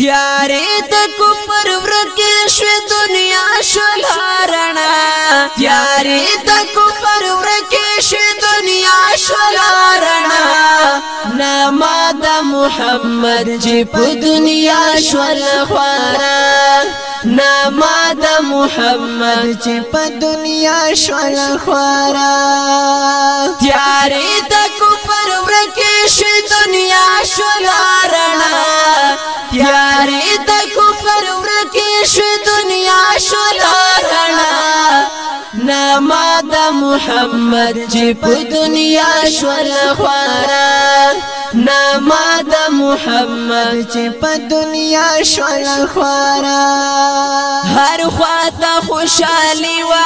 تیارې د کفر ورکه شو دنیا شول هارنا تیارې د کفر ورکه شو دنیا شول هارنا نما د محمد چې په دنیا شول خورا نما د محمد چې په دنیا شول خورا تیارې د کفر ورکه شو دنیا شول هارنا نامه د محمد چې په دنیا شول خورا نامه د محمد چې په دنیا شول خورا هر خوا خوشالي وا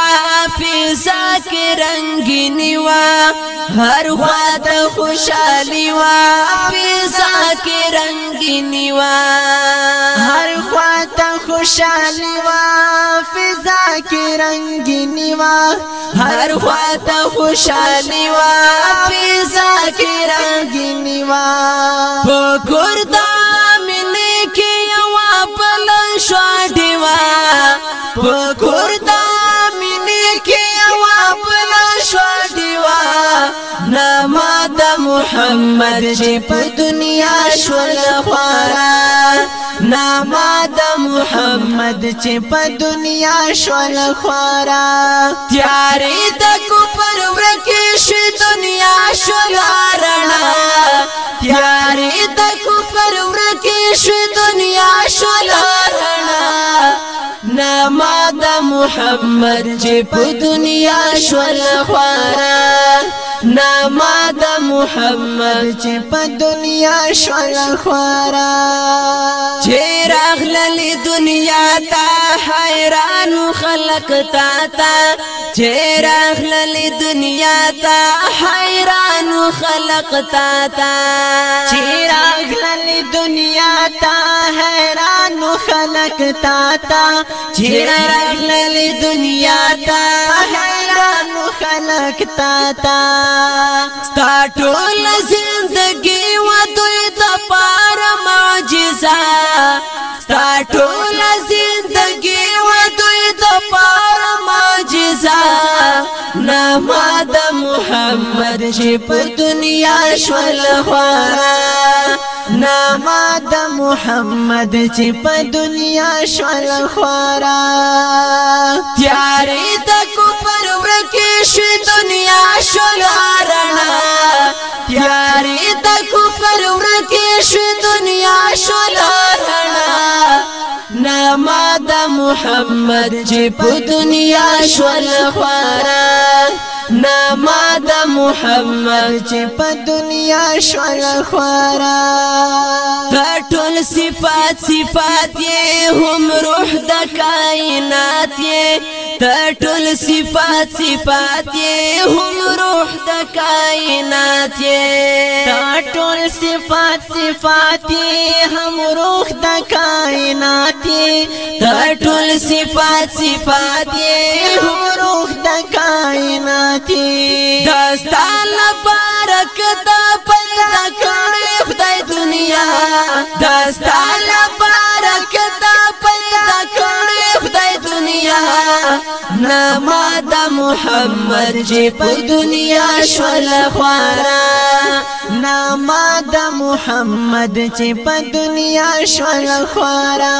فضا کې رنگيني وا هر خوا د خوشالي وا فضا کې رنگيني وا هر خوا د خوشالي وا فضا کې رنگيني وا هر خوا د خوشالي وا فضا کې رنگيني وا په ګرد پکور دا مینې کې او خپل شو دیوا نام د محمد چې په دنیا شو لخوارا نام د محمد چې په دنیا شو لخوارا تیارې د کفر ورکه شي دنیا شو لارنا تیارې د کفر ورکه شي نما د محمد چې په دنیا شول خورا نما د محمد چې په دنیا شول خورا چې راغلل دنیا ته حیران خلق تا تا چې راغلل دنیا ته حیران خلق تا تا چې راغلل دنیا ته حیران خلق تا تا چیرا رغلل دنیا تا حیران خلق تا تا ستا ټول زندگی و دوی د پار معجزه ستا ټول زندگی و دوی د پار معجزه نام د محمد چې په دنیا شول خوارا نما د محمد چې په دنیا شول خورا تیارې د کفر ورکه شې دنیا شول رڼا تیارې د کفر ورکه شې دنیا شول رڼا نما د محمد چې په دنیا شول خورا نما د محمد چې په دنیا شول خورا دا ټول صفات صفات یې هم روح د کائنات یې دا ټول صفات صفات یې هم روح د کائنات یې دا ټول صفات صفات یې هم روح د کائنات یې دا ټول صفات صفات یې دستان لپارک دا پیدا کړی خدای دنیا دستان لپارک دا پیدا کړی خدای دنیا نما د محمد جی په دنیا شول خوارا نما د محمد چې په دنیا شول خوارا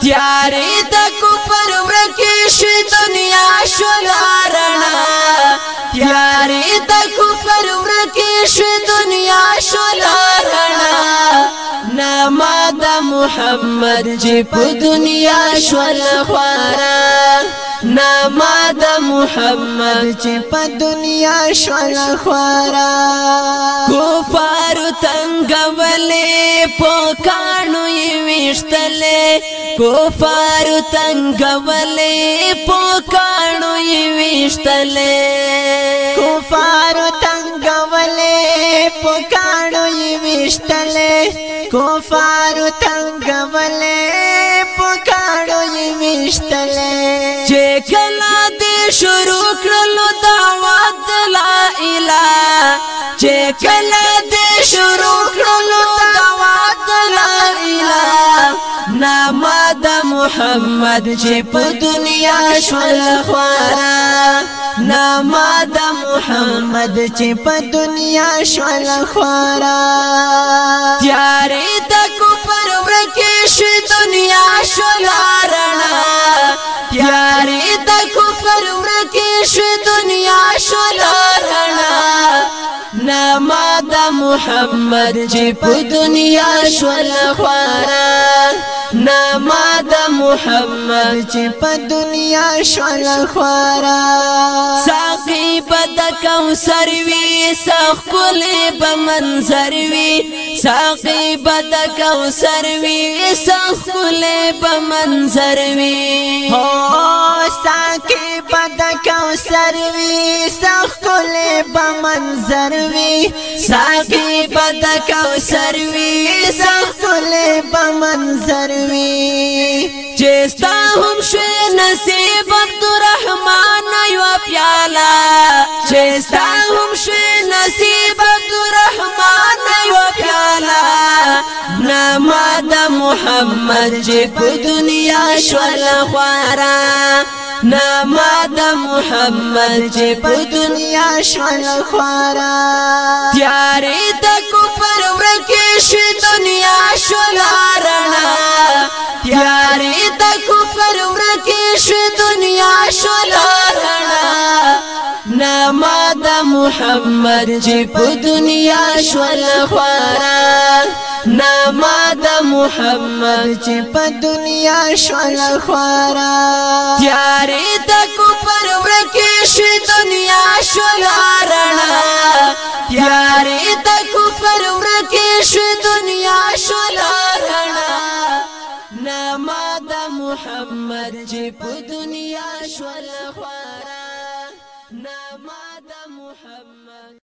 تیارې تکو کې شوې دنیا شول رڼا تیارې د کفر ورکې شوې دنیا شول رڼا نما د محمد چې په دنیا شول خورا نما د محمد چې په دنیا شول خورا کفار تنگولې په کانو یې وشتلې کفار تنگولې پوکانو یې وشتلې کفار تنگولې پوکانو یې وشتلې کفار تنگولې پوکانو یې وشتلې چې کلا دې شروع کړلو دعوت لا اله چې کلا دې محمد چې په دنیا شول خوارا نما د محمد چې په دنیا شول خوارا تیارې د کفر ورکه شو دنیا شول رڼا تیارې د کفر ورکه شو دنیا شول رڼا نما د محمد چې په دنیا شول خوارا نما د محمد چې په دنیا شول خورا ساقي بد کوثر وی سخل په منظر وی ساقي بد کوثر وی سخل په منظر وی هو وی سخت کله په منظر وی ساقي پد کوثر وی سخت کله په منظر وی چستا هم شوه نصیب عبدالرحمن یو پیالا چستا هم شوه نصیب عبدالرحمن یو پیالا نما د محمد چې په دنیا شول خوارا نام د محمد چې په دنیا شول خورا تیارې د کفر ورکه شي دنیا شول رڼا تیارې د کفر ورکه شي دنیا شول رڼا نام د محمد چې په دنیا شول خورا نما د محمد چې په دنیا شول خوارا تیارې د کفر ورکه شي دنیا شول رڼا تیارې د کفر ورکه شي دنیا شول رڼا نما د محمد چې په دنیا شول خوارا